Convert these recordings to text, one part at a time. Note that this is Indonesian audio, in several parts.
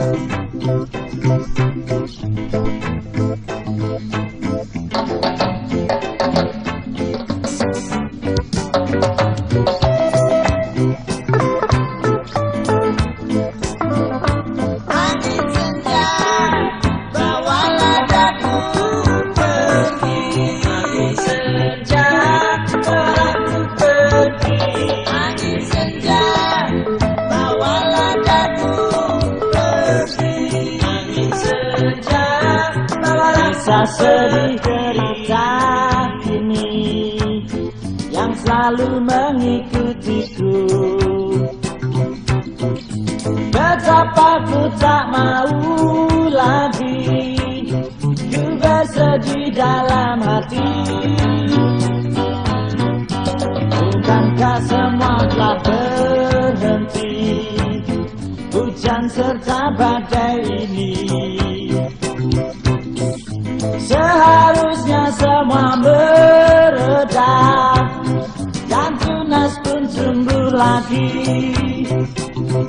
Angin Kisah sedih cerita ini yang selalu mengikutiku. Betapa ku tak mau lagi Ku bersedih dalam hati. Bukankah semua telah berhenti? Hujan serta badai ini tumbuh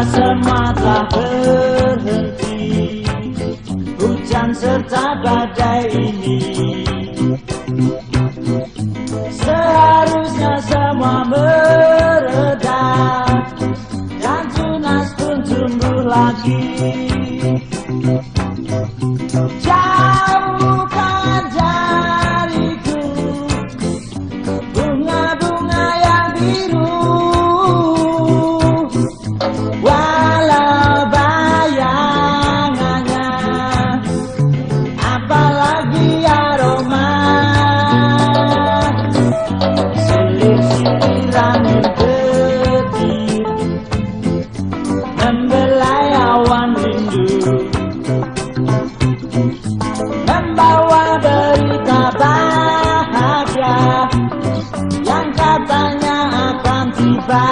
Telah berhenti. Hujan serta badai ini. Seharusnya semua mereda. Dan tunas pun tumbuh lagi. Jauhkan dariku Membawa berita bahagia. Yang katanya akan tiba